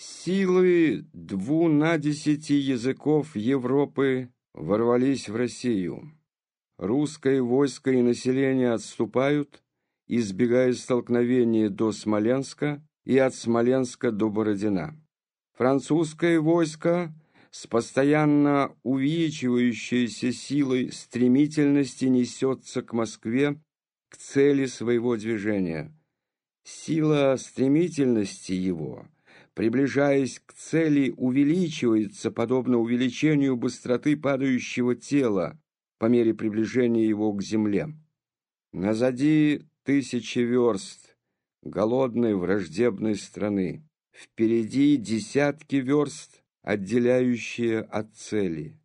Силы двунадесяти языков Европы ворвались в Россию. Русское войско и население отступают, избегая столкновения до Смоленска и от Смоленска до Бородина. Французское войско с постоянно увеличивающейся силой стремительности несется к Москве, к цели своего движения. Сила стремительности его, приближаясь к цели, увеличивается, подобно увеличению быстроты падающего тела по мере приближения его к земле. Назади тысячи верст голодной враждебной страны. Впереди десятки верст, отделяющие от цели.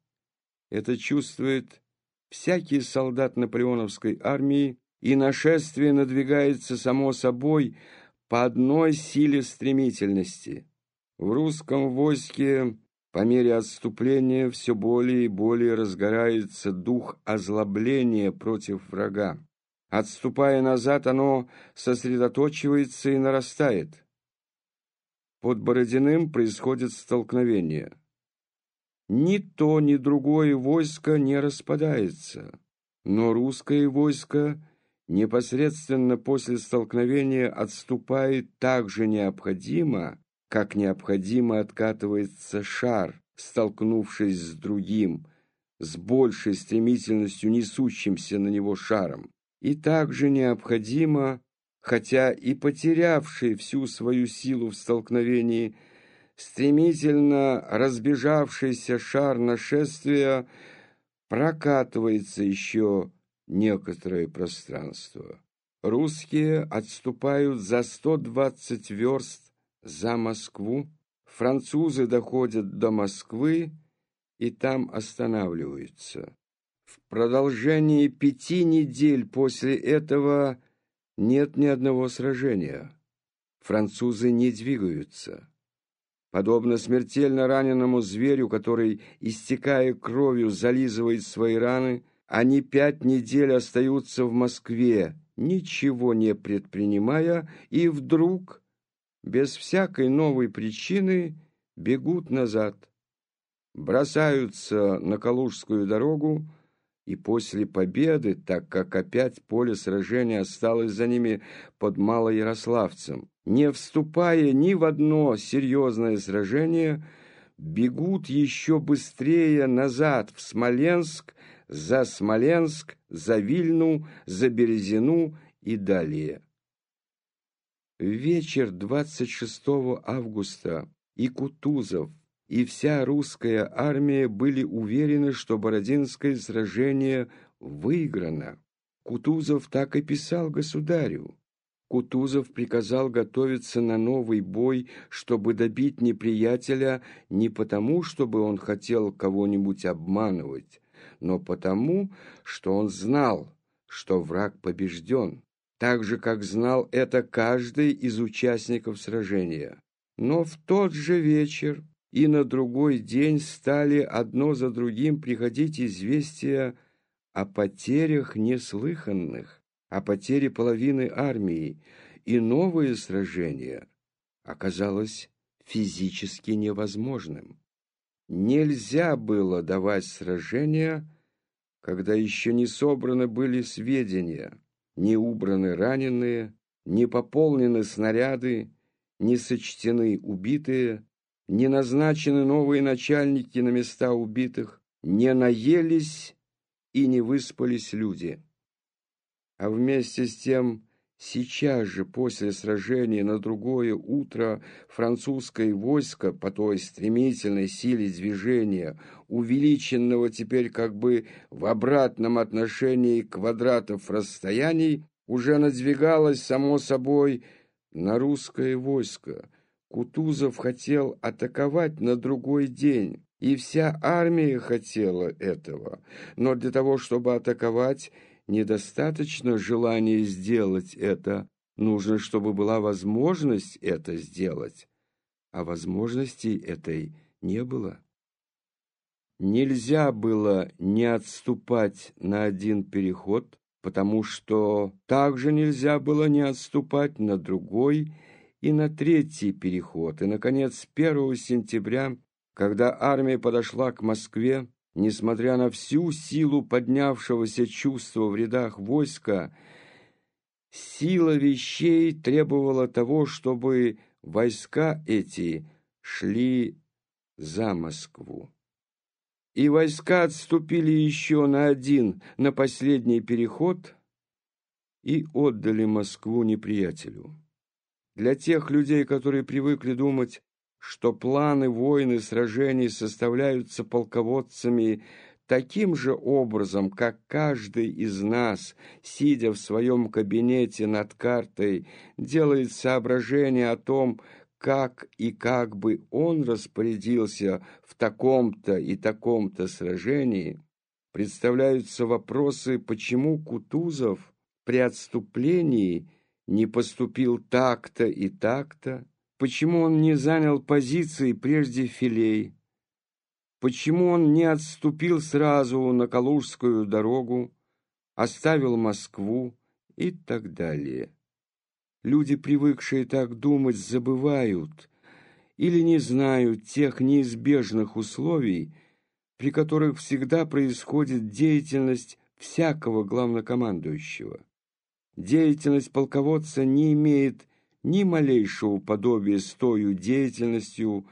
Это чувствует всякий солдат наполеоновской армии, и нашествие надвигается само собой по одной силе стремительности. В русском войске по мере отступления все более и более разгорается дух озлобления против врага. Отступая назад, оно сосредоточивается и нарастает. Под Бородиным происходит столкновение. Ни то, ни другое войско не распадается, но русское войско непосредственно после столкновения отступает так же необходимо, как необходимо откатывается шар, столкнувшись с другим, с большей стремительностью несущимся на него шаром. И также необходимо, хотя и потерявший всю свою силу в столкновении, стремительно разбежавшийся шар нашествия прокатывается еще некоторое пространство. Русские отступают за 120 верст за Москву, французы доходят до Москвы и там останавливаются. В продолжении пяти недель после этого нет ни одного сражения. Французы не двигаются. Подобно смертельно раненому зверю, который, истекая кровью, зализывает свои раны, они пять недель остаются в Москве, ничего не предпринимая, и вдруг, без всякой новой причины, бегут назад, бросаются на Калужскую дорогу, и после победы, так как опять поле сражения осталось за ними под Малоярославцем, не вступая ни в одно серьезное сражение, бегут еще быстрее назад в Смоленск, за Смоленск, за Вильну, за Березину и далее. Вечер 26 августа и Кутузов, и вся русская армия были уверены, что Бородинское сражение выиграно. Кутузов так и писал государю. Кутузов приказал готовиться на новый бой, чтобы добить неприятеля не потому, чтобы он хотел кого-нибудь обманывать, но потому, что он знал, что враг побежден, так же, как знал это каждый из участников сражения. Но в тот же вечер и на другой день стали одно за другим приходить известия о потерях неслыханных, о потере половины армии, и новое сражение оказалось физически невозможным. Нельзя было давать сражения, когда еще не собраны были сведения, не убраны раненые, не пополнены снаряды, не сочтены убитые, не назначены новые начальники на места убитых, не наелись и не выспались люди. А вместе с тем, сейчас же после сражения на другое утро французское войско по той стремительной силе движения, увеличенного теперь как бы в обратном отношении квадратов расстояний, уже надвигалось само собой на русское войско, Кутузов хотел атаковать на другой день, и вся армия хотела этого. Но для того, чтобы атаковать, недостаточно желания сделать это. Нужно, чтобы была возможность это сделать. А возможности этой не было. Нельзя было не отступать на один переход, потому что также нельзя было не отступать на другой и на третий переход, и, наконец, 1 сентября, когда армия подошла к Москве, несмотря на всю силу поднявшегося чувства в рядах войска, сила вещей требовала того, чтобы войска эти шли за Москву. И войска отступили еще на один, на последний переход и отдали Москву неприятелю. Для тех людей, которые привыкли думать, что планы войны, сражений составляются полководцами таким же образом, как каждый из нас, сидя в своем кабинете над картой, делает соображение о том, как и как бы он распорядился в таком-то и таком-то сражении, представляются вопросы, почему Кутузов при отступлении не поступил так-то и так-то, почему он не занял позиции прежде филей, почему он не отступил сразу на Калужскую дорогу, оставил Москву и так далее. Люди, привыкшие так думать, забывают или не знают тех неизбежных условий, при которых всегда происходит деятельность всякого главнокомандующего. Деятельность полководца не имеет ни малейшего подобия с той деятельностью,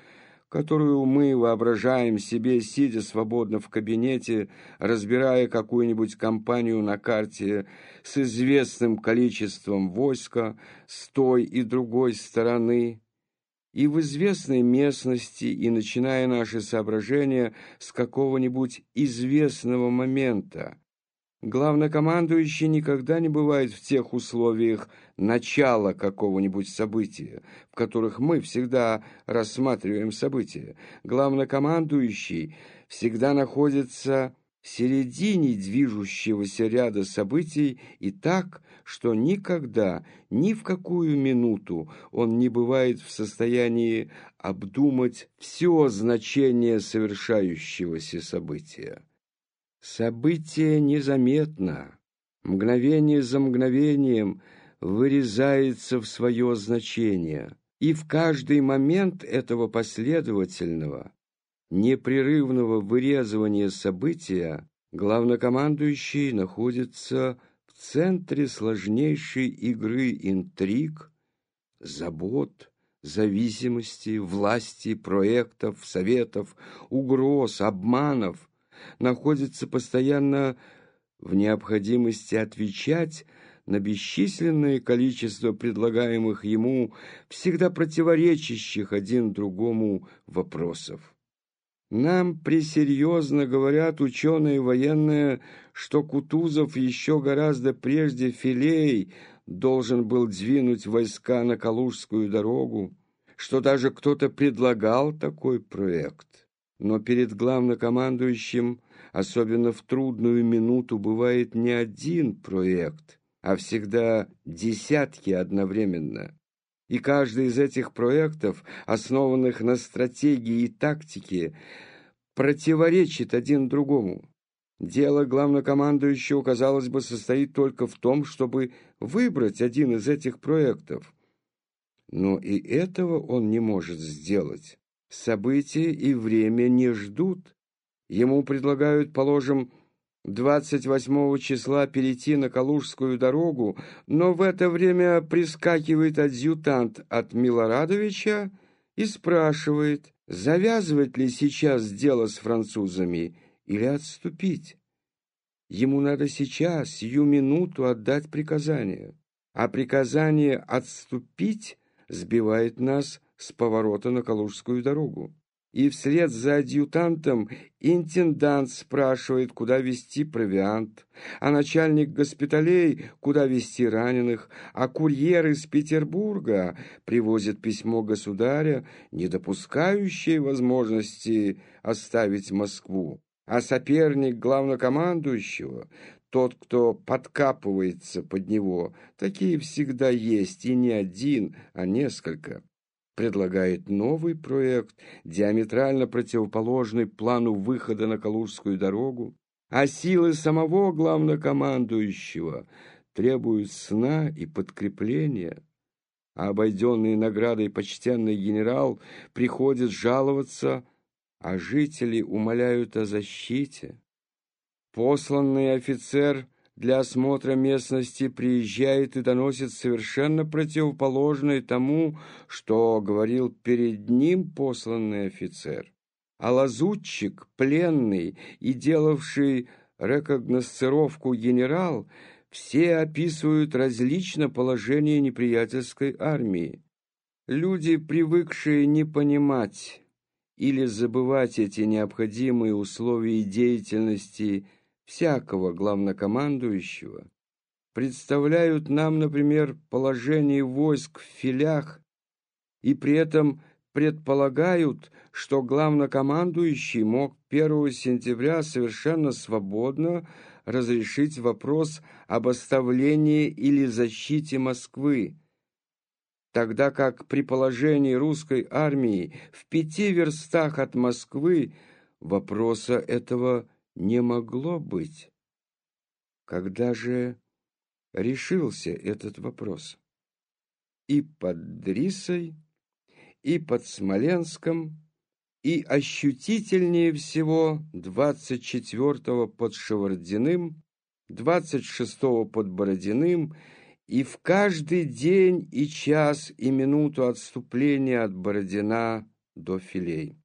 которую мы воображаем себе, сидя свободно в кабинете, разбирая какую-нибудь компанию на карте с известным количеством войска с той и другой стороны, и в известной местности, и начиная наши соображения с какого-нибудь известного момента, Главнокомандующий никогда не бывает в тех условиях начала какого-нибудь события, в которых мы всегда рассматриваем события. Главнокомандующий всегда находится в середине движущегося ряда событий и так, что никогда, ни в какую минуту он не бывает в состоянии обдумать все значение совершающегося события. Событие незаметно, мгновение за мгновением вырезается в свое значение, и в каждый момент этого последовательного, непрерывного вырезывания события главнокомандующий находится в центре сложнейшей игры интриг, забот, зависимости, власти, проектов, советов, угроз, обманов, находится постоянно в необходимости отвечать на бесчисленное количество предлагаемых ему, всегда противоречащих один другому вопросов. Нам пресерьезно говорят ученые военные, что Кутузов еще гораздо прежде Филей должен был двинуть войска на Калужскую дорогу, что даже кто-то предлагал такой проект. Но перед главнокомандующим, особенно в трудную минуту, бывает не один проект, а всегда десятки одновременно. И каждый из этих проектов, основанных на стратегии и тактике, противоречит один другому. Дело главнокомандующего, казалось бы, состоит только в том, чтобы выбрать один из этих проектов. Но и этого он не может сделать. События и время не ждут. Ему предлагают, положим, 28 числа перейти на Калужскую дорогу, но в это время прискакивает адъютант от Милорадовича и спрашивает, завязывать ли сейчас дело с французами или отступить. Ему надо сейчас, сию минуту отдать приказание, а приказание отступить сбивает нас с поворота на Калужскую дорогу. И вслед за адъютантом интендант спрашивает, куда везти провиант, а начальник госпиталей, куда везти раненых, а курьер из Петербурга привозит письмо государя, не допускающее возможности оставить Москву. А соперник главнокомандующего, тот, кто подкапывается под него, такие всегда есть, и не один, а несколько предлагает новый проект, диаметрально противоположный плану выхода на Калужскую дорогу, а силы самого главнокомандующего требуют сна и подкрепления. а обойденный наградой почтенный генерал приходит жаловаться, а жители умоляют о защите. Посланный офицер для осмотра местности приезжает и доносит совершенно противоположное тому, что говорил перед ним посланный офицер. А лазутчик, пленный и делавший рекогносцировку генерал, все описывают различно положение неприятельской армии. Люди, привыкшие не понимать или забывать эти необходимые условия деятельности всякого главнокомандующего, представляют нам, например, положение войск в филях и при этом предполагают, что главнокомандующий мог 1 сентября совершенно свободно разрешить вопрос об оставлении или защите Москвы, тогда как при положении русской армии в пяти верстах от Москвы вопроса этого не могло быть. Когда же решился этот вопрос? И под Дрисой, и под Смоленском, и ощутительнее всего 24-го под Шевардиным, 26-го под Бородиным, и в каждый день и час и минуту отступления от Бородина до Филей.